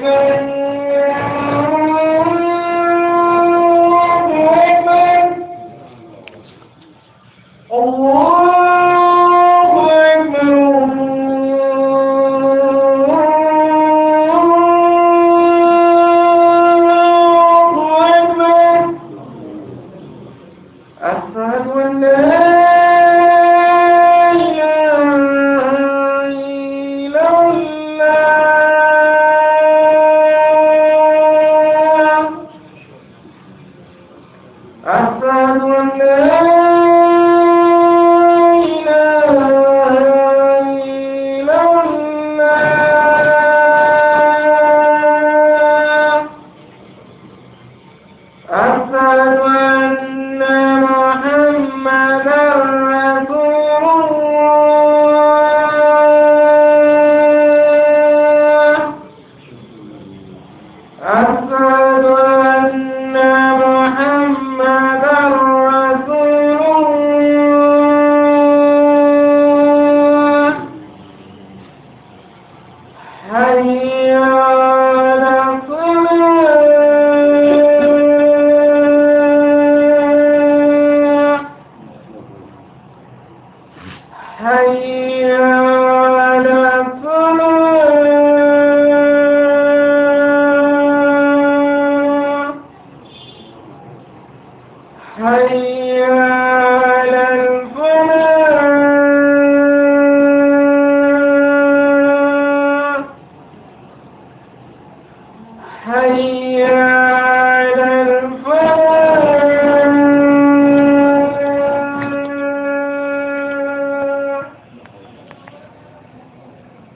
سکیں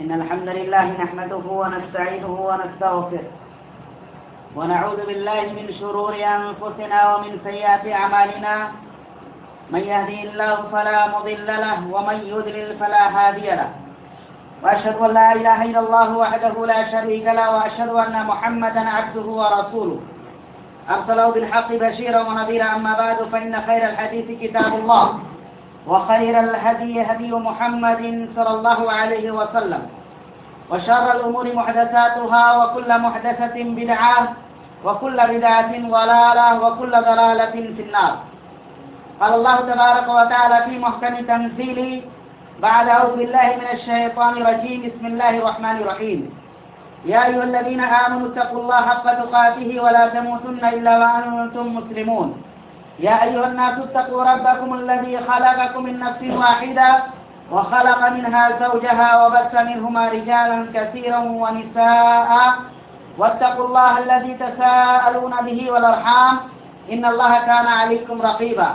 إن الحمد لله نحمده ونستعينه ونستغفره. ونعوذ بالله من شرور أنفسنا ومن سيئات أعمالنا. من يهدي الله فلا مضل له ومن يضلل فلا هادي له. وأشهد أن لا إله إلا الله وحده لا شريك له وأشهد أن محمدا عبده ورسوله. أرسله بالحق بشيرا ونذيرا. أما بعد، فإن خير الحديث كتاب الله وخير الهدي هدي محمد صلى الله عليه وسلم. وشر الأمور محدثاتها وكل محدثة بدعة وكل بدعة ضلالة وكل ضلالة في النار. قال الله تبارك وتعالى في محكم تنزيله بعد أعوذ بالله من الشيطان الرجيم. بسم الله الرحمن الرحيم. يا أيها الذين آمنوا اتقوا الله حق تقاته ولا تموتن إلا وأنتم مسلمون. يا أيها الناس اتقوا ربكم الذي خلقكم من نفس واحدة وخلق منها زوجها وبث منهما رجالا كثيرا ونساء. واتقوا الله الذي تساءلون به والأرحام. إن الله كان عليكم رقيبا.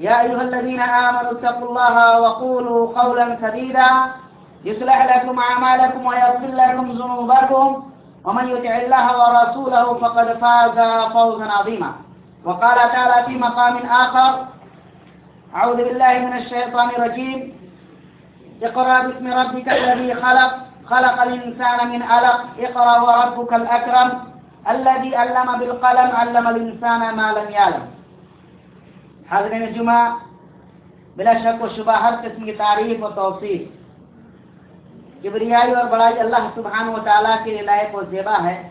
يا أيها الذين آمنوا اتقوا الله وقولوا قولا سديدا. يصلح لكم أعمالكم ويغفر لكم ذنوبكم. ومن يطع الله ورسوله فقد فاز فوزا عظيما. وقال تعالى في مقام آخر أعوذ بالله من الشيطان الرجيم. اقرأ باسم ربك الذي خلق خلق الإنسان من علق. اقرأ وربك الأكرم. الذي علم بالقلم، علم الإنسان ما لم يعلم. حاضرین جمعہ. بلا شک و شبہ ہر قسم کی تعریف و توصیف. کبریائی اور بڑائی اللہ سبحانہ و تعالیٰ کے لائق و زیبا ہے.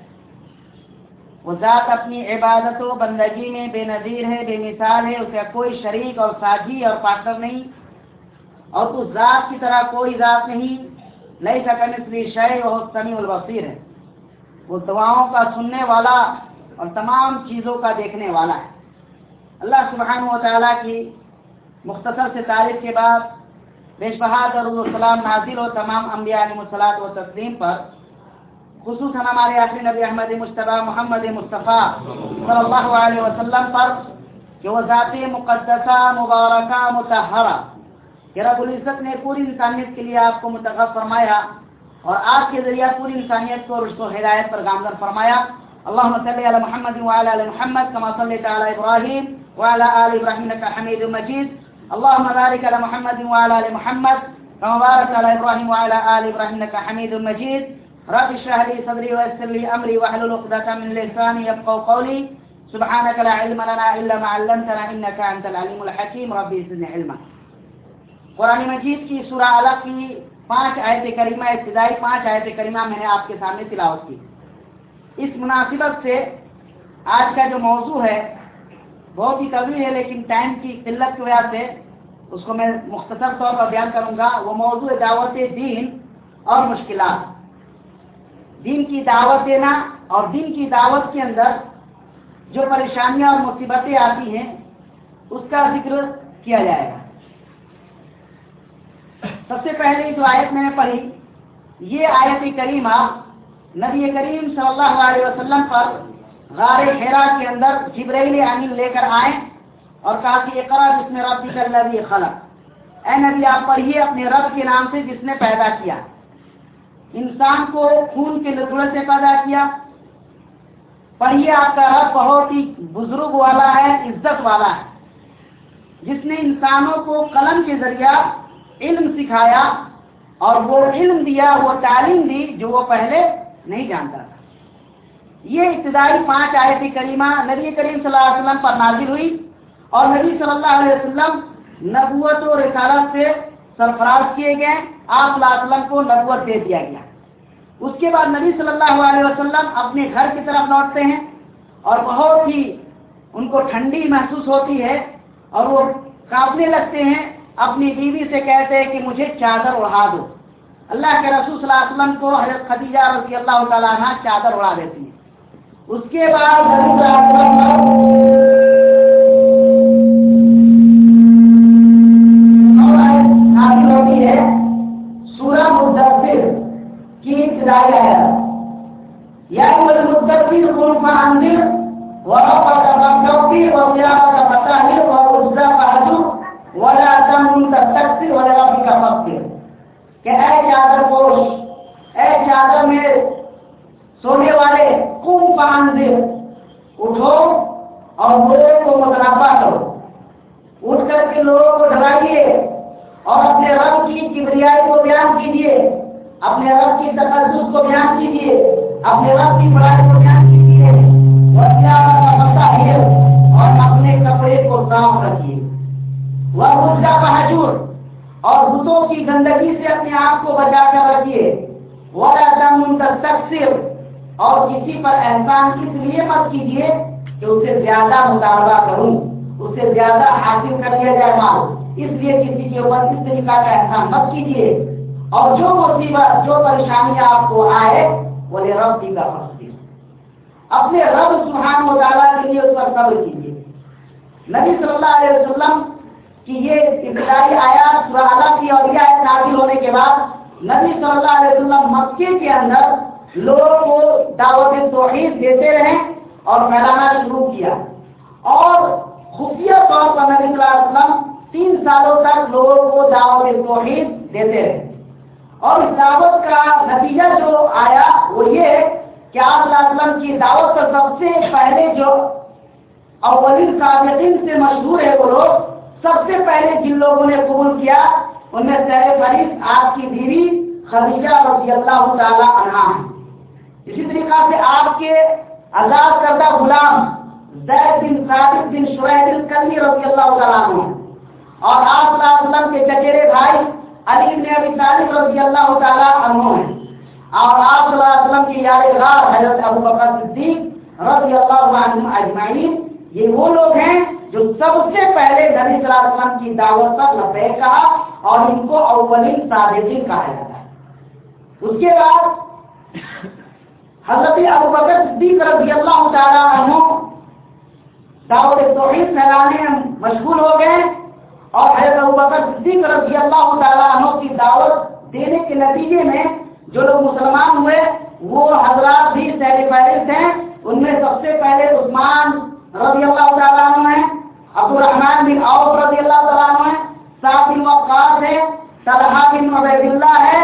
وہ ذات اپنی عبادت و بندگی میں بے نظیر ہے، بے مثال ہے، اسے کوئی شریک اور ساجی اور پارٹنر نہیں. اور اس ذات کی طرح کوئی ذات نہیں نئی سکن اس شے وہ سمیع البصیر ہے۔ وہ دعاؤں کا سننے والا اور تمام چیزوں کا دیکھنے والا ہے۔ اللہ سبحانہ و تعالیٰ کی مختصر سے تعریف کے بعد بیش بہاد اور السلام نازل و تمام انبیاء علیہ الصلاۃ و تسلیم پر، خصوصاً ہمارے آخری نبی احمد مشتبہ محمد مصطفیٰ صلی اللہ علیہ وسلم پر، کہ وہ ذاتی مقدسہ، مبارکہ متحرہ کہ رب العزت نے پوری انسانیت کے لیے آپ کو منتخب فرمایا اور آپ کے ذریعہ پوری انسانیت کو رشت و ہدایت پر گامزن فرمایا۔ اللهم صل على محمد وعلى ال محمد كما صليت على ابراهيم وعلى ال ابراهيم انك حميد مجيد اللهم بارك على محمد وعلى ال محمد كما باركت على ابراهيم وعلى ال ابراهيم انك حميد مجيد رب اشرح لي صدري ويسر لي امري واحلل عقدة من لساني يفقهوا قولي سبحانك لا علم لنا الا ما علمتنا انك انت العليم الحكيم ربي زدني علما۔ قرآن مجید کی سورہ الگ کی پانچ آیت کریمہ ابتدائی پانچ آیت کریمہ میں نے آپ کے سامنے تلاوت کی۔ اس مناسبت سے آج کا جو موضوع ہے، بہت ہی طویل ہے، لیکن ٹائم کی قلت کی وجہ سے اس کو میں مختصر طور پر بیان کروں گا۔ وہ موضوع دعوت دین اور مشکلات۔ دین کی دعوت دینا اور دین کی دعوت کے اندر جو پریشانیاں اور مصیبتیں آتی ہیں، اس کا ذکر کیا جائے گا۔ سب سے پہلے جو آیت میں نے پڑھی، یہ آیت کریمہ نبی کریم صلی اللہ علیہ وسلم پر غار خیرا کے اندر جبریل امین لے کر آئے اور کہا کہ اقرا جس میں رب کر نبی خلق۔ اے نبی، آپ پڑھیے اپنے رب کے نام سے جس نے پیدا کیا۔ انسان کو خون کے لکڑے سے پیدا کیا۔ پڑھیے، آپ کا رب بہت ہی بزرگ والا ہے، عزت والا ہے۔ جس نے انسانوں کو قلم کے ذریعہ علم سکھایا اور وہ علم دیا، وہ تعلیم دی جو وہ پہلے نہیں جانتا تھا۔ یہ ابتدائی پانچ آیت کریمہ نبی کریم صلی اللہ علیہ وسلم پر نازل ہوئی اور نبی صلی اللہ علیہ وسلم نبوت و رسالت سے سرفراز کیے گئے، آپ صلی اللہ علیہ وسلم کو نبوت دے دیا گیا۔ اس کے بعد نبی صلی اللہ علیہ وسلم اپنے گھر کی طرف لوٹتے ہیں اور بہت ہی ان کو ٹھنڈی محسوس ہوتی ہے اور وہ کاپنے لگتے ہیں اپنی بیوی سے کہتے ہیں کہ مجھے چادر اڑا دو۔ اللہ کے رسول صلی اللہ علیہ وسلم کو حضرت خدیجہ رضی اللہ تعالیٰ عنہ چادر اڑا دیتی ہیں۔ اس کے بعد ہوتی ہے سورہ مدثر کی ابتدائی ہے۔ یا مدثر قوم فانذر وربك فكبر وثيابك فطهر والرجل فاهجر۔ ولا تمنن تستكثر ولربك فاصبر کہ اے چادر پوش، اے چادر میں سونے والے کم پان دے؟ اٹھو اور لوگوں کو متنافع کرو۔ اٹھ کر کے لوگوں کو ڈرائیے اور اپنے رب کی کبریائی کو بیان کیجیے، اپنے رب کی تقدس کو بیان کیجیے، اپنے رب کی بڑائی کو بیان کیجیے۔ اور اپنے کپڑے کو صاف رکھیے۔ وہ اس کا بہجور اور بتوں کی گندگی سے اپنے آپ کو بچا کر رکھیے تقسیم اور کسی پر احسان اس لیے مت کیجیے کہ اسے زیادہ مطالبہ کروں۔ اسے زیادہ حاصل کر دیا جائے مال۔ اس لیے کسی کے اوپر اس طریقہ کا احسان مت کیجیے۔ اور جو مصیبت، جو پریشانی آپ کو آئے، وہ رب کی کا فصل اپنے رب سبحانہ مطالعہ کے لیے اس پر صبر کیجیے۔ نبی صلی اللہ علیہ وسلم کہ یہ ابتدائی آیات سورہ کی اور یہ آیت نازل ہونے کے بعد نبی صلی اللہ علیہ وسلم مکے کے اندر لوگوں کو دعوت توحید دیتے رہے اور پھیلانا شروع کیا۔ اور خفیہ طور پر نبی صلی اللہ علیہ وسلم تین سالوں تک لوگوں کو دعوت توحید دیتے رہے۔ اور اس دعوت کا نتیجہ جو آیا وہ یہ کہ آپ صلی اللہ علیہ وسلم کی دعوت کا سب سے پہلے جو اولین صابقین سے مشہور ہے وہ لوگ سب سے پہلے جن لوگوں نے قبول کیا، ان میں سیر فریف آپ کی بیوی خدیجہ رضی اللہ تعالی عنہ ہے اسی طریقہ سے آپ کے آزاد کردہ غلام زید بن ثابت بن شعیب الکلی رضی اللہ تعالیٰ عنہ اور آپ صلی اللہ علیہ وسلم کے چچیرے بھائی علی بن ابی طالب رضی اللہ تعالیٰ عنہ ہیں۔ اور آپ صلی اللہ علیہ وسلم کی یاد غار حضرت ابو بکر صدیق رضی اللہ عنہ اجمعین۔ یہ وہ لوگ ہیں جو سب سے پہلے نبی صلی اللہ علیہ وسلم کی دعوت پر لبے کہا اور ان کو اولین صادقین کہا جاتا ہے۔ اس کے بعد حضرت ابو بکر صدیق رضی اللہ تعالیٰ عنہ دعوت توحید پھیلانے میں مشغول ہو گئے اور حضرت ابو بکر صدیق رضی اللہ تعالیٰ عنہ کی دعوت دینے کے نتیجے میں جو لوگ مسلمان ہوئے، وہ حضرات بھی سہری فہرست ہیں۔ ان میں سب سے پہلے عثمان رضی اللہ تعالیٰ عنہ ہیں۔ عبد الرحمان بن عوف رضی اللہ تعالیٰ عنہ بن وقاص ہے، طلحہ بن عبید اللہ ہے،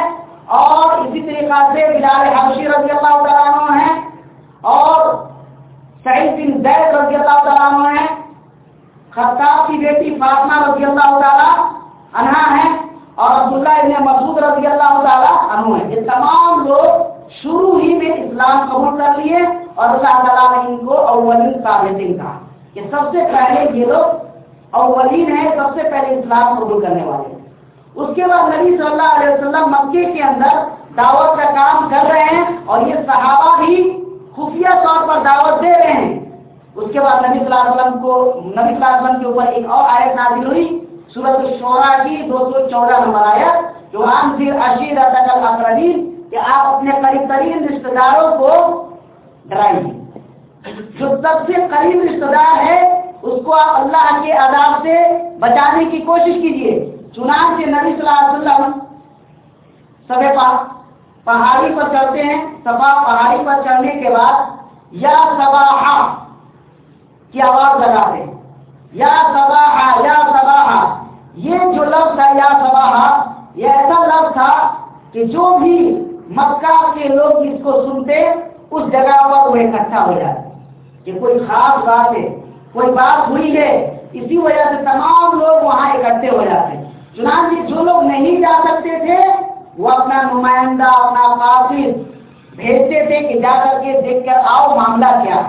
اور اسی طریقہ سے بلال حبشی رضی اللہ تعالیٰ عنہ ہیں اور سعید بن زید رضی اللہ تعالیٰ عنہ ہیں خطاب کی بیٹی فاطمہ رضی اللہ تعالیٰ عنہ ہیں اور عبداللہ ابن مسعود رضی اللہ تعالیٰ عنہ ہیں یہ تمام لوگ شروع ہی میں اسلام قبول کر لیے اور اللہ تعالیٰ نے ان کو اولین ثابتین کہا۔ کہ سب سے پہلے یہ لوگ اولین ہیں، سب سے پہلے اسلام قبول کرنے والے۔ اس کے بعد نبی صلی اللہ علیہ وسلم مکے کے اندر دعوت کا کام کر رہے ہیں اور یہ صحابہ بھی خفیہ طور پر دعوت دے رہے ہیں۔ اس کے بعد نبی صلی اللہ علیہ وسلم کو نبی صلی اللہ علیہ وسلم کے اوپر ایک اور آیت نازل ہوئی۔ سورت الشورا کی دو سو چودہ نمبر آیت۔ جو عام پھر اشیر اقربین کہ آپ اپنے قریب ترین رشتے داروں کو ڈرائیے جو سب سے قریب رشتے دار ہے، اس کو آپ اللہ کے عذاب سے بچانے کی کوشش کیجیے چنانچہ نبی صلی اللہ علیہ وسلم سب پہاڑی پر چڑھتے ہیں۔ سبا پہاڑی پر چڑھنے کے بعد یا سبا کی آواز لگاتے ہیں۔ یا سبا یا سبا یہ جو لفظ ہے یا سبا یہ ایسا لفظ تھا کہ جو بھی مکہ کے لوگ اس کو سنتے، اس جگہ پر وہ اکٹھا ہو جاتے۔ کہ کوئی خاص بات ہے، کوئی بات ہوئی ہے، اسی وجہ سے تمام لوگ وہاں اکٹھے ہو جاتے چنانچہ جو لوگ نہیں جا سکتے تھے، وہ اپنا نمائندہ، اپنا قاصد بھیجتے تھے کہ جا کر کے دیکھ کر آؤ معاملہ کیا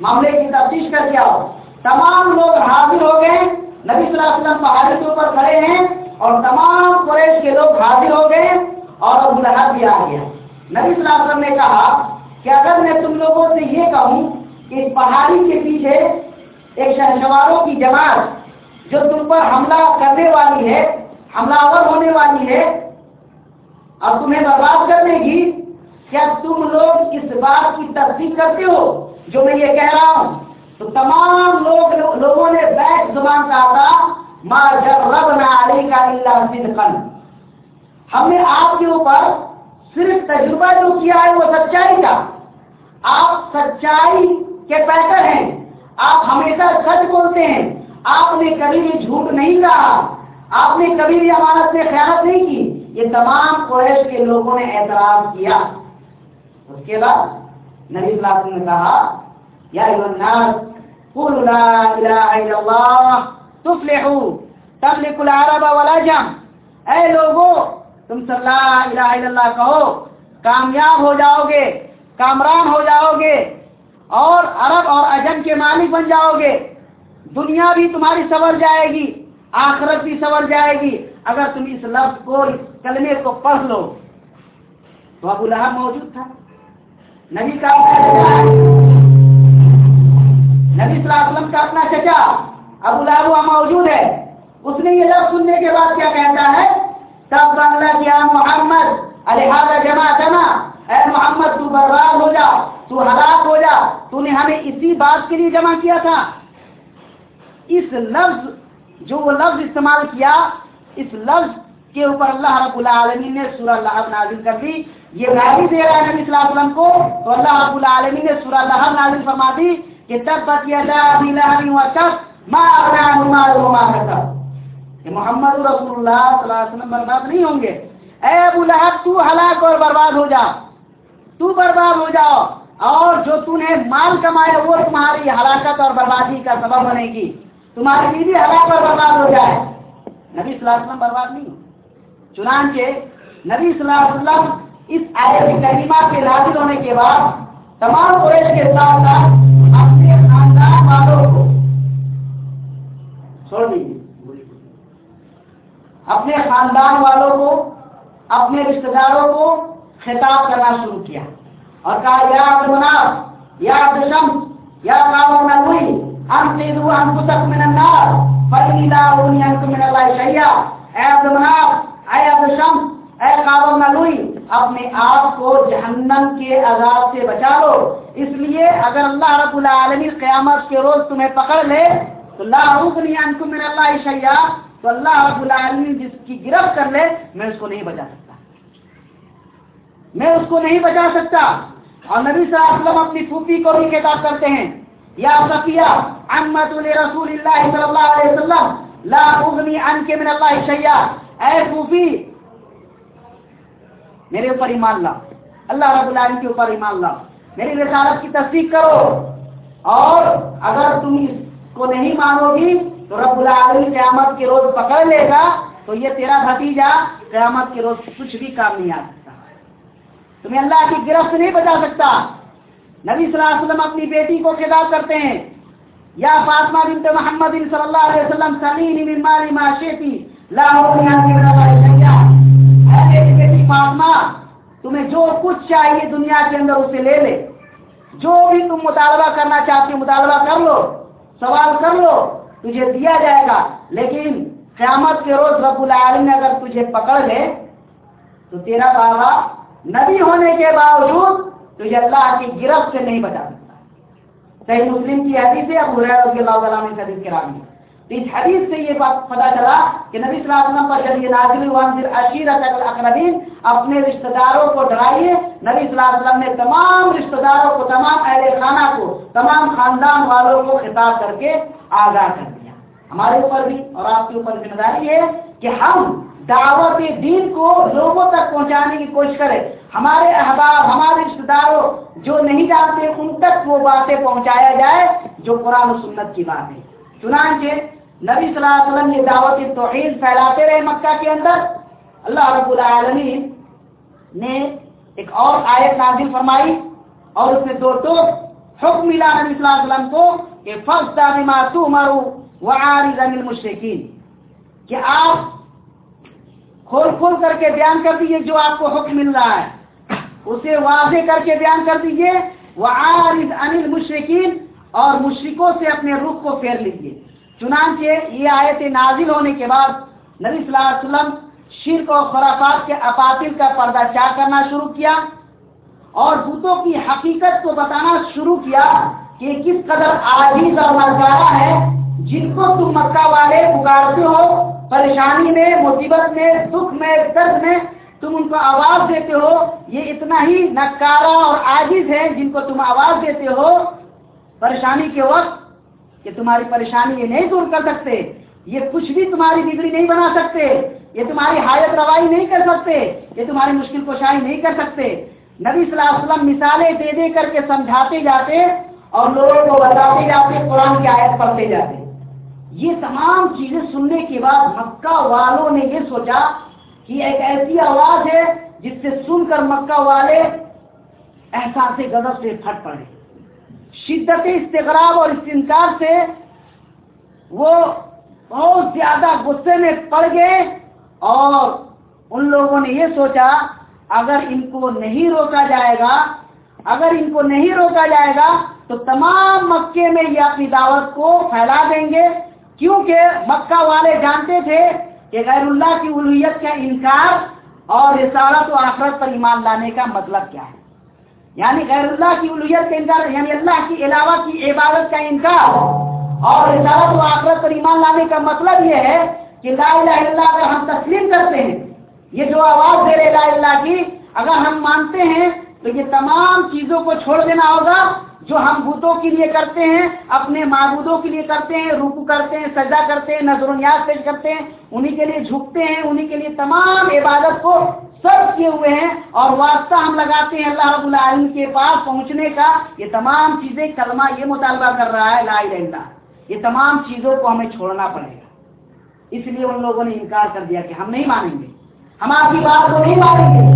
معاملے کی تفتیش کر کے آؤ۔ تمام لوگ حاضر ہو گئے۔ نبی صلی اللہ علیہ وسلم پہاڑی کے اوپر کھڑے ہیں اور تمام قریش کے لوگ حاضر ہو گئے اور ابو لہب بھی آ گیا۔ نبی صلی اللہ علیہ وسلم نے کہا کہ اگر میں تم لوگوں سے یہ کہوں کہ پہاڑی کے پیچھے ایک شہسواروں کی جماعت جو تم پر حملہ کرنے والی ہے، حملہ آور ہونے والی ہے اور تمہیں برباد کرنے کی کیا تم لوگ اس بات کی تصدیق کرتے ہو؟ جو میں یہ کہہ رہا ہوں، تو تمام لوگ لوگوں نے بیٹھ زبان کہا تھا ماں جب رب نہ علی کا اللہ ہم نے آپ کے اوپر صرف تجربہ جو کیا ہے، وہ سچائی کا۔ آپ سچائی کے پیکر ہیں۔ آپ ہمیشہ سچ بولتے ہیں۔ آپ نے کبھی بھی جھوٹ نہیں کہا۔ آپ نے کبھی بھی امانت سے خیالت نہیں کی۔ یہ تمام قریش کے لوگوں نے اعتراض کیا۔ اس کے بعد نبی اللہ نے کہا، یا الناس، قولوا لا الہ الا اللہ، تفلحوا تملک العرب والعجم۔ اے لوگوں تم صلی اللہ الہ الا اللہ کہو۔ کامیاب ہو جاؤ گے، کامران ہو جاؤ گے۔ اور عرب اور عجم کے مالک بن جاؤ گے۔ دنیا بھی تمہاری سور جائے گی، آخرت بھی سور جائے گی۔ اگر تم اس لفظ کو، اس کلمے کو پڑھ لو، تو ابو لہب موجود تھا۔ نبی کا نبی صلی اللہ علیہ وسلم کا اپنا چچا۔ ابو لہب وہاں موجود ہے۔ اس نے یہ لفظ سننے کے بعد کیا کہتا ہے؟ تب بنگلہ کیا، محمد الحاظ جمع جمع اے محمد، تو برباد ہو جا تو ہلاک ہو جا۔ تو نے ہمیں اسی بات کے لیے جمع کیا تھا۔ اس لفظ جو وہ لفظ استعمال کیا، اس لفظ کے اوپر اللہ رب العالمین نے سورہ اللہ نازل کر دی۔ یہ گاڑی دے رہا ہے نبی صلی اللہ علیہ وسلم کو۔ تو اللہ رب العالمین نے سورہ اللہ نازل فرما دی کہ تب بت یا ما کہ محمد رسول اللہ صلی اللہ علیہ وسلم برباد نہیں ہوں گے۔ اے ابو لہب، تو ہلاک اور برباد ہو جا۔ تو برباد ہو جاؤ۔ اور جو تو نے مال کمایا وہ تمہاری ہلاکت اور بربادی کا سبب بنے گی۔ تمہاری بیوی ہلاک اور برباد ہو جائے۔ نبی صلی اللہ علیہ وسلم برباد نہیں ہو چنانچہ نبی صلی اللہ علیہ وسلم اس آیت کریمہ کے نازل ہونے کے بعد تمام قریش کے ساتھ ساتھ اپنے خاندان والوں کو چھوڑ دیجیے اپنے خاندان والوں کو، اپنے رشتے داروں کو خطاب کرنا شروع کیا۔ اور کہا، یا مناف یا دشم یا کام نوئی ہم سیدو ہم کو تک من النار فریدا اونی انت من اللہ شیا اے عبد مناف اے عبد شم اے کام نوئی اپنے آپ کو جہنم کے عذاب سے بچا لو۔ اس لیے اگر اللہ رب العالمین قیامت کے روز تمہیں پکڑ لے، تو لا اغنی انکم من اللہ شیا تو اللہ رب العالمین جس کی گرفت کر لے، میں اس کو نہیں بچا سکتا۔ میں اس کو نہیں بچا سکتا۔ اور نبی صلی اللہ علیہ وسلم اپنی پھوپھی کو بھی خطاب کرتے ہیں، یا صفیہ احمد رسول اللہ صلی اللہ علیہ وسلم، لا اغنی ان کے من اللہ شیا اے صوفی، میرے اوپر ایمان لا اللہ رب العالمین کے اوپر ایمان لا میری رسالت کی تصدیق کرو۔ اور اگر تم اس کو نہیں مانو گی، تو رب العالمین قیامت کے روز پکڑ لے گا۔ تو یہ تیرا بھتیجا قیامت کے روز کچھ بھی کام نہیں آ سکتا تمہیں اللہ کی گرفت نہیں بچا سکتا۔ نبی صلی اللہ علیہ وسلم اپنی بیٹی کو خطاب کرتے ہیں۔ یا فاطمہ بنت محمد صلی اللہ علیہ وسلم سلیم من مال ما شئتی، لا بیٹی فاطمہ، تمہیں جو کچھ چاہیے دنیا کے اندر اسے لے لے۔ جو بھی تم مطالبہ کرنا چاہتے ہو، مطالبہ کر لو، سوال کر لو، تجھے دیا جائے گا۔ لیکن قیامت کے روز رب العالمین اگر تجھے پکڑ لے، تو تیرا بابا نبی ہونے کے باوجود تجھے اللہ کی گرفت سے نہیں بچا سکتا۔ صحیح مسلم کی حدیث ہے، ابو رضی اللہ عنہ کی حدیث کرا دی تو اس حدیث سے یہ بات پتا چلا کہ نبی صلی اللہ علیہ وسلم پر جب یہ نازل ہوا پھر عشیرت الاقربین اپنے رشتہ داروں کو ڈرائیے۔ نبی صلی اللہ علیہ وسلم نے تمام رشتہ داروں کو، تمام اہل خانہ کو، تمام خاندان والوں کو خطاب کر کے آگاہ کر دیا۔ ہمارے اوپر بھی اور آپ کے اوپر ذمہ داری ہے کہ ہم دعوت دین کو لوگوں تک پہنچانے کی کوشش کریں ہمارے احباب، ہمارے رشتے داروں جو نہیں جانتے، ان تک وہ باتیں پہنچایا جائے جو قرآن و سنت کی بات ہے۔ چنانچہ نبی صلی اللہ علیہ وسلم یہ دعوت توحید پھیلاتے رہے مکہ کے اندر۔ اللہ رب العالمین نے ایک اور آیت نازل فرمائی اور اس میں دو تو حکم ملا نبی صلی اللہ علیہ وسلم کو کہ فرض دانما تو مرو وعارض کہ آپ کھول کھول کر کے بیان کر دیجیے جو آپ کو حکم مل رہا ہے۔ اسے واضح کر کے بیان کر دیجیے وعارض عن المشرکین اور مشرکوں سے اپنے رخ کو پھیر لیجیے چنانچہ یہ آیت نازل ہونے کے بعد نبی صلی اللہ علیہ وسلم شرک اور خرافات کے اپاتل کا پردہ چاہ کرنا شروع کیا اور بتوں کی حقیقت کو بتانا شروع کیا کہ کس قدر عاجز اور نظارہ ہے جن کو تم مکہ والے پکارتے ہو۔ پریشانی میں، مصیبت میں دکھ میں، درد میں تم ان کو آواز دیتے ہو۔ یہ اتنا ہی نکارا اور عاجز ہے جن کو تم آواز دیتے ہو۔ پریشانی کے وقت کہ تمہاری پریشانی یہ نہیں دور کر سکتے، یہ کچھ بھی تمہاری بگڑی نہیں بنا سکتے، یہ تمہاری حالت روائی نہیں کر سکتے، یہ تمہاری مشکل کوشائی نہیں کر سکتے۔ نبی صلی اللہ علیہ وسلم مثالیں دے دے کر کے سمجھاتے جاتے اور لوگوں کو بتاتے جاتے، قرآن کی آیت پڑھتے جاتے۔ یہ تمام چیزیں سننے کے بعد مکہ والوں نے یہ سوچا کہ ایک ایسی آواز ہے جس سے سن کر مکہ والے احساس غضب سے پھٹ پڑے۔ شدت استغراب اور استنکار سے وہ بہت زیادہ غصے میں پڑ گئے اور ان لوگوں نے یہ سوچا، اگر ان کو نہیں روکا جائے گا، اگر ان کو نہیں روکا جائے گا تو تمام مکے میں یہ اپنی دعوت کو پھیلا دیں گے۔ کیونکہ مکہ والے جانتے تھے کہ غیر اللہ کی الوحیت کا انکار اور رسالت و آخرت پر ایمان لانے کا مطلب کیا ہے؟ یعنی غیر اللہ کی الوحیت کا انکار یعنی اللہ کی علاوہ کی عبادت کا انکار اور رسالت و آخرت پر ایمان لانے کا مطلب یہ ہے کہ لا الہ الا اگر ہم تسلیم کرتے ہیں، یہ جو آواز دے رہے لا اللہ کی، اگر ہم مانتے ہیں تو یہ تمام چیزوں کو چھوڑ دینا ہوگا جو ہم بتوں کے لیے کرتے ہیں، اپنے معبودوں کے لیے کرتے ہیں، رکو کرتے ہیں سجا کرتے ہیں، نظر و نیاز پیش کرتے ہیں، انہی کے لیے جھکتے ہیں، انہی کے لیے تمام عبادت کو سب کیے ہوئے ہیں اور واسطہ ہم لگاتے ہیں اللہ رب العالمین کے پاس پہنچنے کا۔ یہ تمام چیزیں کلمہ یہ مطالبہ کر رہا ہے، لا الہ الا یہ تمام چیزوں کو ہمیں چھوڑنا پڑے گا۔ اس لیے ان لوگوں نے انکار کر دیا کہ ہم نہیں مانیں گے۔ ہم آپ کی بات کو نہیں مانیں گے۔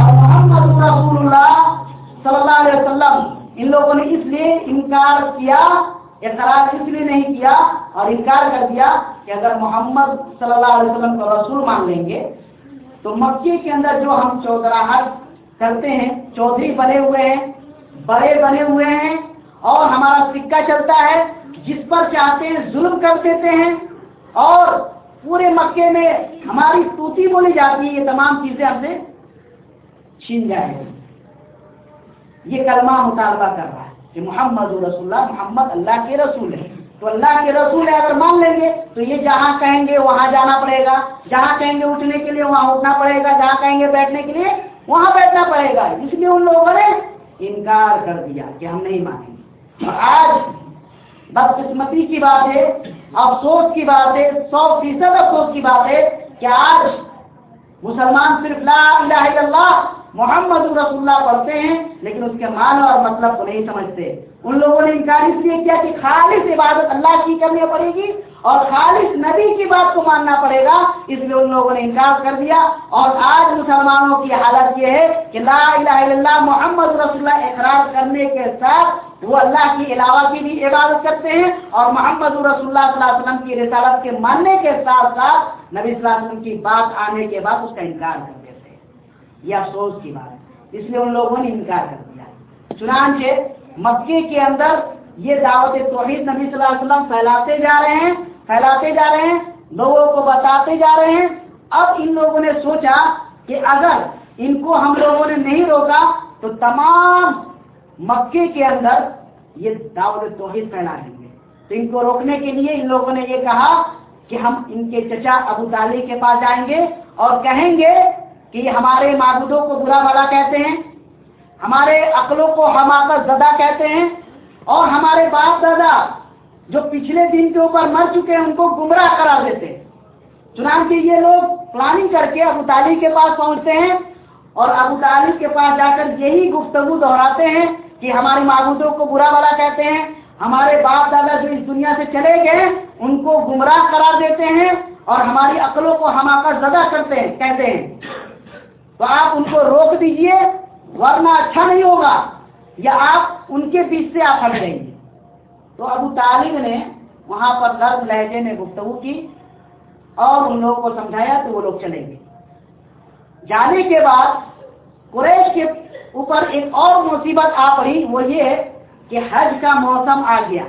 اور محمد رسول اللہ صلی اللہ علیہ وسلم ان لوگوں نے اس لیے انکار کیا، اعتراض اس لیے نہیں کیا اور انکار کر دیا کہ اگر محمد صلی اللہ علیہ وسلم کو رسول مان لیں گے، تو مکے کے اندر جو ہم چودراہٹ کرتے ہیں، چودھری بنے ہوئے ہیں، بڑے بنے ہوئے ہیں اور ہمارا سکہ چلتا ہے، جس پر چاہتے ہیں ظلم کر دیتے ہیں اور پورے مکے میں ہماری توتی بولی جاتی ہے، یہ تمام چیزیں ہم سے چھین جائیں یہ کلمہ مطالبہ کر رہا ہے کہ محمد رسول اللہ محمد اللہ کے رسول ہے۔ تو اللہ کے رسول ہے اگر مان لیں گے تو یہ جہاں کہیں گے وہاں جانا پڑے گا۔ جہاں کہیں گے اٹھنے کے لیے وہاں اٹھنا پڑے گا۔ جہاں کہیں گے بیٹھنے کے لیے وہاں بیٹھنا پڑے گا۔ اس لیے ان لوگوں نے انکار کر دیا کہ ہم نہیں مانیں گے۔ اور آج بدقسمتی کی بات ہے، افسوس کی بات ہے، سو فیصد افسوس کی بات ہے کہ آج مسلمان صرف لا الہ الا اللہ محمد رسول اللہ پڑھتے ہیں، لیکن اس کے معنی اور مطلب کو نہیں سمجھتے۔ ان لوگوں نے انکار اس لیے کیا کہ خالص عبادت اللہ کی کرنی پڑے گی اور خالص نبی کی بات کو ماننا پڑے گا، اس لیے ان لوگوں نے انکار کر دیا۔ اور آج مسلمانوں کی حالت یہ ہے کہ لا الہ الا اللہ، محمد رسول اللہ اقرار کرنے کے ساتھ وہ اللہ کے علاوہ کی بھی عبادت کرتے ہیں۔ اور محمد رسول اللہ صلی اللہ علیہ وسلم کی رسالت کے ماننے کے ساتھ ساتھ نبی صلی اللہ علیہ وسلم کی بات آنے کے بعد اس کا انکار کر دیتے ہیں۔ یہ افسوس کی بات ہے۔ اس لیے ان لوگوں نے انکار کر دیا۔ چنانچہ مکے کے اندر یہ دعوت توحید نبی صلی اللہ علیہ وسلم پھیلاتے جا رہے ہیں، پھیلاتے جا رہے ہیں، لوگوں کو بتاتے جا رہے ہیں۔ اب ان لوگوں نے سوچا کہ اگر ان کو ہم لوگوں نے نہیں روکا تو تمام مکے کے اندر یہ دعوت توحید پھیلا دیں گے۔ تو ان کو روکنے کے لیے ان لوگوں نے یہ کہا کہ ہم ان کے چچا ابو طالب کے پاس جائیں گے اور کہیں گے کہ یہ ہمارے معبودوں کو برا بڑا کہتے ہیں، ہمارے عقلوں کو ہم آکر زدہ کہتے ہیں، اور ہمارے باپ دادا جو پچھلے دن کے اوپر مر چکے ہیں، ان کو گمراہ کرا دیتے ہیں۔ چنانچہ یہ لوگ پلاننگ کر کے ابو طالب کے پاس پہنچتے ہیں، اور ابو طالب کے پاس جا کر یہی گفتگو دہراتے ہیں کہ ہماری معبودوں کو برا بلا کہتے ہیں۔ ہمارے باپ دادا جو اس دنیا سے چلے گئے، ان کو گمراہ قرار دیتے ہیں، اور ہماری عقلوں کو ہم آ کر زدہ کرتے ہیں، کہتے ہیں۔ تو آپ ان کو روک دیجیے، ورنہ اچھا نہیں ہوگا، یا آپ ان کے بیچ سے آپ ہٹ جائیں گے۔ تو ابو طالب نے وہاں پر درد لہجے میں گفتگو کی اور ان لوگوں کو سمجھایا تو وہ لوگ چلیں گے۔ جانے کے بعد قریش کے اوپر ایک اور مصیبت آ پڑی، وہ یہ کہ حج کا موسم آ گیا۔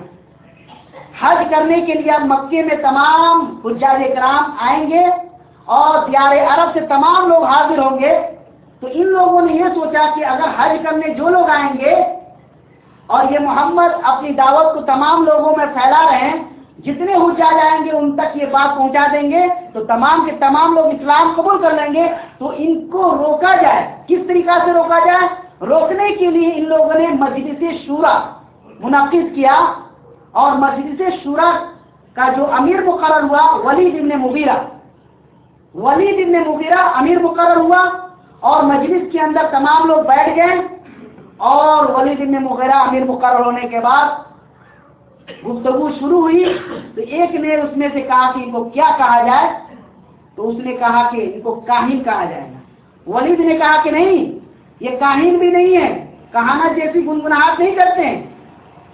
حج کرنے کے لیے اب مکے میں تمام حجاج کرام آئیں گے۔ اور دیار عرب سے تمام لوگ حاضر ہوں گے، تو ان لوگوں نے یہ سوچا کہ اگر حج کرنے جو لوگ آئیں گے اور یہ محمد اپنی دعوت کو تمام لوگوں میں پھیلا رہے ہیں، جتنے حجا جائیں گے، ان تک یہ بات پہنچا دیں گے، تو تمام کے تمام لوگ اسلام قبول کر لیں گے۔ تو ان کو روکا جائے۔ کس طریقہ سے روکا جائے؟ روکنے کے لیے ان لوگوں نے مجلس شورا منعقد کیا اور مجلس شورا کا جو امیر مقرر ہوا، ولید ابن مبیرہ ولید ابن مبیرہ امیر مقرر ہوا اور مجلس کے اندر تمام لوگ بیٹھ گئے اور ولید ابن مغیرہ امیر مقرر ہونے کے بعد گفتگو شروع ہوئی تو ایک نے اس میں سے کہا کہ ان کو کیا کہا جائے؟ تو اس نے کہا کہ ان کو کاہن کہا جائے گا۔ ولید نے کہا کہ نہیں، یہ کاہن بھی نہیں ہے کہانا جیسی گنگناہٹ نہیں کرتے ہیں۔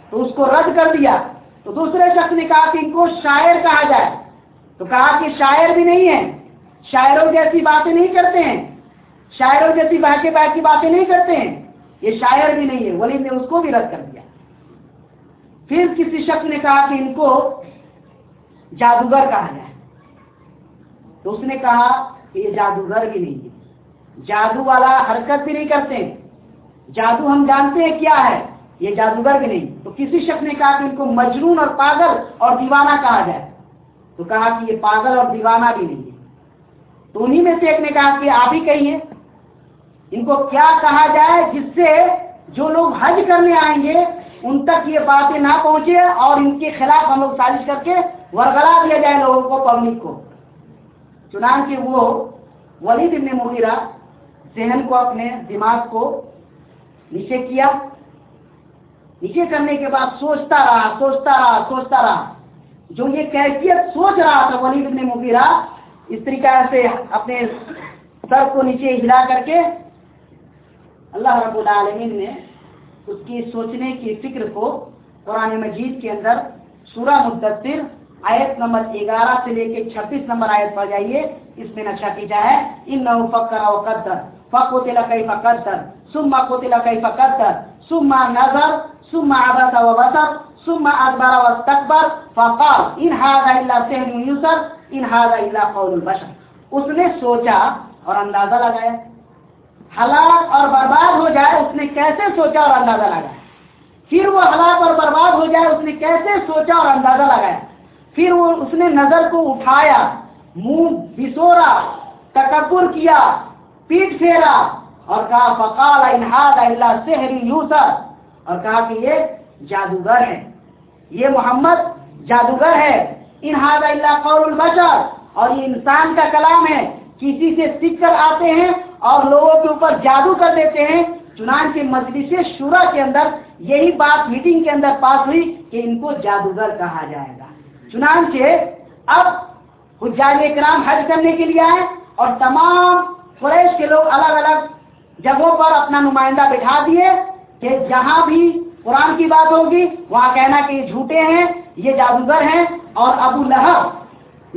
تو اس کو رد کر دیا۔ تو دوسرے شخص نے کہا کہ ان کو شاعر کہا جائے۔ تو کہا کہ شاعر بھی نہیں ہے شاعروں جیسی باتیں نہیں کرتے ہیں۔ شاعروں جیسی بہتے کی باتیں نہیں کرتے ہیں۔ یہ شاعر بھی نہیں ہے ولید نے اس کو بھی رد کر دیا۔ پھر کسی شخص نے کہا کہ ان کو جادوگر کہا جائے۔ تو اس نے کہا کہ یہ جادوگر بھی نہیں ہے۔ جادو والا حرکت بھی نہیں کرتے جادو ہم جانتے ہیں کیا ہے، یہ جادوگر بھی نہیں۔ تو کسی شخص نے کہا کہ ان کو مجنون اور پاگل اور دیوانہ کہا جائے۔ تو کہا کہ یہ پاگل اور دیوانہ بھی نہیں۔ تو انہی میں سے ایک نے کہا کہ آپ ہی کہیے۔ ان کو کیا کہا جائے جس سے جو لوگ حج کرنے آئیں گے، ان تک یہ باتیں نہ پہنچے اور ان کے خلاف ہم لوگ سازش کر کے ورگلا دیا جائے لوگوں کو، پبلک کو۔ چنانچہ وہ ولید ابن مغیرہ ذہن کو، اپنے دماغ کو نیچے کیا۔ نیچے کرنے کے بعد سوچتا رہا سوچتا رہا سوچتا رہا۔ جو یہ کیفیت سوچ رہا تھا ولید ابن مغیرہ اس طریقہ سے اپنے سر کو نیچے ہلا کر کے اللہ رب العالمین نے اس کی سوچنے کی فکر کو قرآن مجید کے اندر سورہ مدثر آیت نمبر گیارہ سے لے کے چھبیس نمبر آیت پر جائیے۔ اس میں نقشہ کیجا ہے۔ ان نو فکر او قدر۔ فکو تلا کئی فقدر سما کو تلا کئی سما نظر۔ سما عبس و بسر سما ادبر و تکبر فقال ان هذا الا سحر یسر ان هذا الا قول البشر. اس نے سوچا اور اندازہ لگایا ہلاک اور برباد ہو جائے، اس نے کیسے سوچا اور اندازہ لگایا؟ پھر وہ ہلاک اور برباد ہو جائے، اس نے کیسے سوچا اور اندازہ لگایا؟ پھر وہ، اس نے نظر کو اٹھایا، منہ بسورا، تکبر کیا، پیٹ پھیرا اور کہا، فقال انہاد اللہ سحری یوسر اور کہا کہ یہ جادوگر ہے یہ محمد جادوگر ہے۔ انحاد اللہ قول البشر۔ اور یہ انسان کا کلام ہے۔ کسی سے سیکھ کر آتے ہیں اور لوگوں کے اوپر جادو کر دیتے ہیں۔ چنانچہ مجلس شورا کے اندر یہی بات میٹنگ کے اندر پاس ہوئی کہ ان کو جادوگر کہا جائے گا۔ چنانچہ اب حجاج اکرام حج کرنے کے لیے آئے اور تمام قریش کے لوگ الگ الگ جگہوں پر اپنا نمائندہ بٹھا دیے کہ جہاں بھی قرآن کی بات ہوگی، وہاں کہنا کہ یہ جھوٹے ہیں، یہ جادوگر ہیں اور ابو لہب۔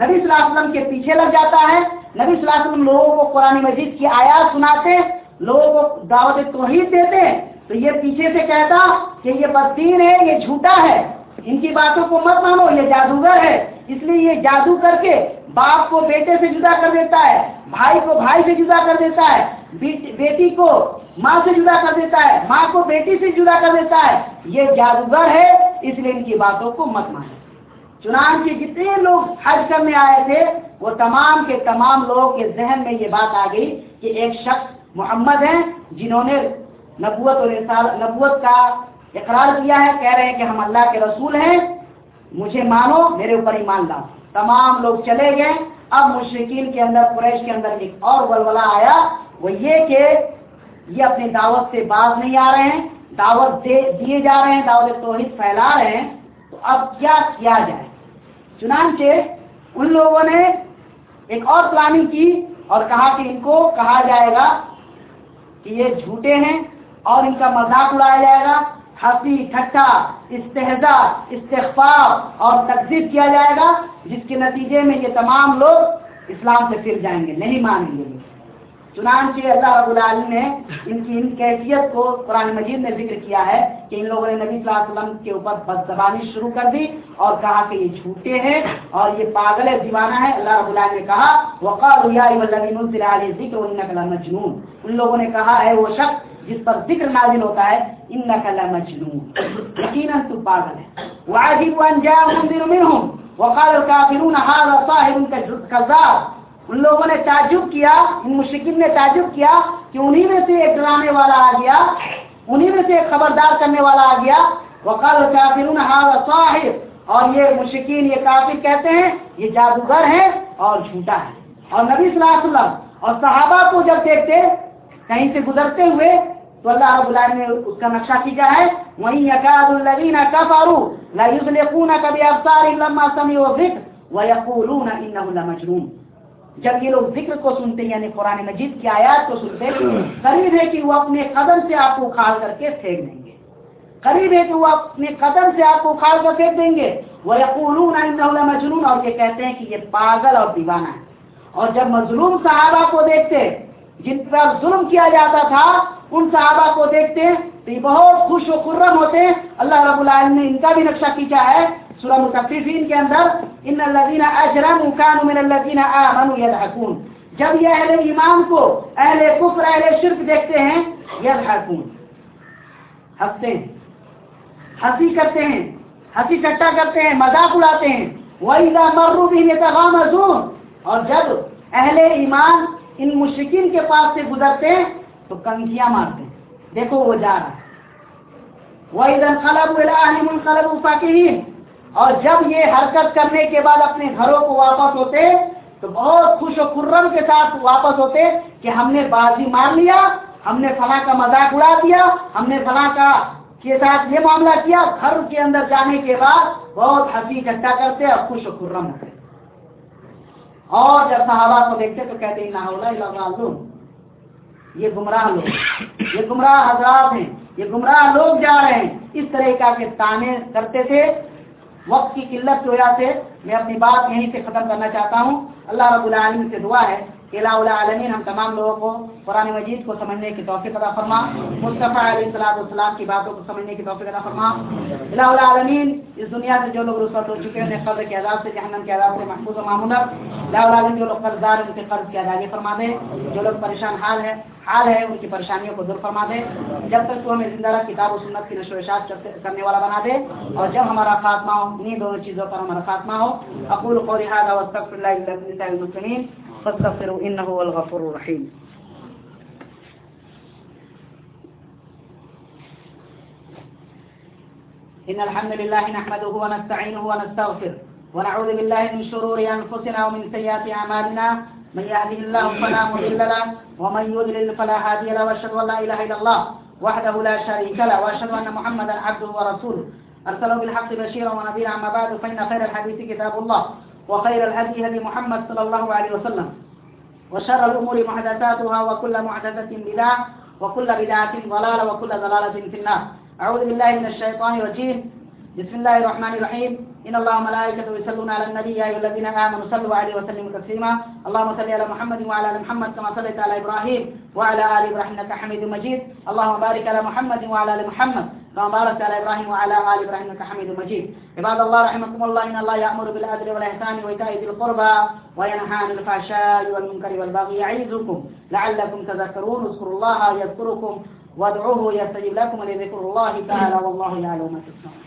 نبی صلی اللہ علیہ وسلم کے پیچھے لگ جاتا ہے۔ نبی صلی اللہ علیہ وسلم لوگوں کو قرآن مجید کی آیات سناتے، لوگوں کو دعوت توحید دیتے۔ تو یہ پیچھے سے کہتا کہ یہ بدین ہے، یہ جھوٹا ہے۔ ان کی باتوں کو مت مانو، یہ جادوگر ہے۔ اس لیے یہ جادو کر کے باپ کو بیٹے سے جدا کر دیتا ہے، بھائی کو بھائی سے جدا کر دیتا ہے بیٹی کو ماں سے جدا کر دیتا ہے، ماں کو بیٹی سے جدا کر دیتا ہے۔ یہ جادوگر ہے، اس لیے ان کی باتوں کو مت مانو چنانچہ جتنے لوگ حج کرنے آئے تھے، وہ تمام کے تمام لوگوں کے ذہن میں یہ بات آ گئی کہ ایک شخص محمد ہیں، جنہوں نے نبوت اور نبوت کا اقرار کیا ہے، کہہ رہے ہیں کہ ہم اللہ کے رسول ہیں۔ مجھے مانو، میرے اوپر ہی مان لاؤ۔ تمام لوگ چلے گئے۔ اب مشرقین کے اندر، قریش کے اندر ایک اور ولولا آیا۔ وہ یہ کہ یہ اپنی دعوت سے باز نہیں آ رہے ہیں، دعوت دیے جا رہے ہیں، دعوت توحید پھیلا رہے ہیں۔ تو اب کیا کیا جائے؟ چنانچہ ان لوگوں نے ایک اور پلاننگ کی اور کہا کہ ان کو کہا جائے گا کہ یہ جھوٹے ہیں اور ان کا مذاق اڑایا جائے گا۔ ہنسی ٹھٹا استحزا استغفار اور تقسیب کیا جائے گا، جس کے نتیجے میں یہ تمام لوگ اسلام سے پھر جائیں گے، نہیں مانیں گے۔ چنانچہ اللہ رب العالمین نے ان کی ان کیفیت کو قرآن مجید میں ذکر کیا ہے کہ ان لوگوں نے نبی صلی اللہ علیہ وسلم کے اوپر بد زبانی شروع کر دی اور کہا کہ یہ جھوٹے ہیں اور یہ پاگل دیوانہ ہے۔ اللہ رب العالمین نے کہا وقال ذکر مجنون ان لوگوں نے کہا ہے وہ شخص جس پر ذکر نازل ہوتا ہے ان نقل مجنون یقیناً تو پاگل ہے۔ واجب ان جاء منذر منهم۔ وقال الكافرون هذا صاحب كذاب۔ ان لوگوں نے تعجب کیا، ان مشکل نے تعجب کیا کہ انہی میں سے ایک ڈرانے والا آ گیا، انہی میں سے ایک خبردار کرنے والا آ گیا۔ وقال کافرون هذا صاحب۔ اور یہ مشکین یہ کافر کہتے ہیں، یہ جادوگر ہے اور جھوٹا ہے۔ اور نبی صلی اللہ علیہ وسلم اور صحابہ کو جب دیکھتے کہیں سے گزرتے ہوئے تو اللہ رب العالمین نے اس کا نقشہ کیا ہے؟ وہیں یکاد الذین کفروا لا یذلقونک بابصار لما سمعوا الذکر ويقولون انه لمجنون۔ جب یہ لوگ ذکر کو سنتے ہیں یعنی قرآن مجید کی آیات کو سنتے ہیں، قریب ہے کہ وہ اپنے قدم سے آپ کو اکھاڑ کر کے پھینک دیں گے۔ قریب ہے کہ وہ اپنے قدم سے آپ کو اکھاڑ کر پھینک دیں گے۔ وہ مجنون اور یہ کہتے ہیں کہ یہ پاگل اور دیوانہ ہے۔ اور جب مظلوم صحابہ کو دیکھتے جن پر ظلم کیا جاتا تھا، ان صحابہ کو دیکھتے تو یہ بہت خوش و خرم ہوتے اللہ رب العالمین نے ان کا بھی نقشہ کھینچا ہے سورہ متففین کے اندر۔ ان الذين اجرموا كانوا من الذين امنوا يضحكون جب یہ اہل ایمان کو اہل کفر، اہل شرک دیکھتے ہیں یضحكون ہنستے ہیں، ہنسی کرتے ہیں، ہنسی ٹٹا کرتے ہیں، مذاق اڑاتے ہیں۔ وَإِذَا مَرُّوا بِهِمْ يَتَغَامَزُونَ۔ اور جب اہل ایمان ان مشرکین کے پاس سے گزرتے ہیں تو کنکیاں مارتے ہیں۔ دیکھو وہ جا رہا ہے۔ وَإِذَا اور جب یہ حرکت کرنے کے بعد اپنے گھروں کو واپس ہوتے، تو بہت خوش و خرم کے ساتھ واپس ہوتے کہ ہم نے بازی مار لیا، ہم نے فلاں کا مذاق اڑا دیا، ہم نے فلاں کا کے ساتھ یہ معاملہ کیا۔ گھر کے اندر جانے کے بعد بہت ہنسی اکٹھا کرتے اور خوش و خرم ہوتے۔ اور جب صحابہ کو دیکھتے تو کہتے ہیں نہ یہ گمراہ لوگ یہ گمراہ حضرات ہیں۔ یہ گمراہ لوگ جا رہے ہیں۔ اس طرح کے تانے کرتے تھے، وقت کی قلت کی وجہ سے میں اپنی بات یہیں سے ختم کرنا چاہتا ہوں۔ اللہ رب العالمین سے دعا ہے کہ العالمین ہم تمام لوگوں کو قرآن مجید کو سمجھنے کی توفیق ادا فرما۔ مصطفیٰ علیہ السلام السلام کی باتوں کو سمجھنے کی توفیق ادا فرما۔ الہ العالمین اس دنیا سے جو لوگ رسوت ہو چکے ہیں قرض کے عذاب سے، جہنم کے عذاب سے محفوظ و معمول الہ العالمین جو لوگ قرضدار ان کے قرض کی ادائیگی فرما دے جو لوگ پریشان حال ہے حال ہے، ان کی پریشانیوں کو دور فرما دے جب تک تو ہمیں زندہ رکھ، کتاب و سنت کی نشو و اشاعت کرنے والا بنا دے۔ اور جب ہمارا خاتمہ ہو انہیں دونوں چیزوں پر ہمارا خاتمہ ہو، اقول قولی هذا واستغفر الله لكم فاستغفروا انه هو الغفور الرحيم. إن الحمد لله نحمده ونستعينه ونستغفره ونعوذ بالله من شرور أنفسنا ومن سيئات أعمالنا. من يهده الله فلا مضل له ومن يضلل فلا هادي له وأشهد أن لا إله إلا الله وحده لا شريك له وأشهد أن محمدا عبده ورسوله. أرسله بالحق بشيرا ونذيرا. أما بعد، فإن خير الحديث كتاب الله. وخير الهدي هدي محمد صلى الله عليه وسلم. وشر الأمور محدثاتها وكل محدثة بدعة وكل بدعة ضلالة وكل ضلالة في النار. أعوذ بالله من الشيطان الرجيم. بسم الله الرحمن الرحيم. إن الله وملائكته يصلون على النبي يا أيها الذين آمنوا صلوا عليه وسلموا تسليما. اللهم صل على محمد وعلى آل محمد كما صليت على إبراهيم وعلى آل إبراهيم إنك حميد مجيد. اللهم بارك على محمد وعلى آل محمد. كما باركت على إبراهيم وعلى آل إبراهيم إنك حميد مجيد. عباد الله رحمكم الله، إن الله يأمر بالعدل والإحسان وإيتاء ذي القربى وينهى عن الفحشاء والمنكر والبغي يعظكم لعلكم تذكرون. اذكروا الله يذكركم وادعوه يستجب لكم ولذكر الله تعالى والله يعلم ما تصنعون.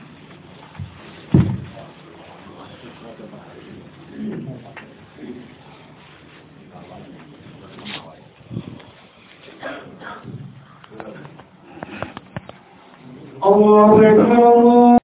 الله أكبر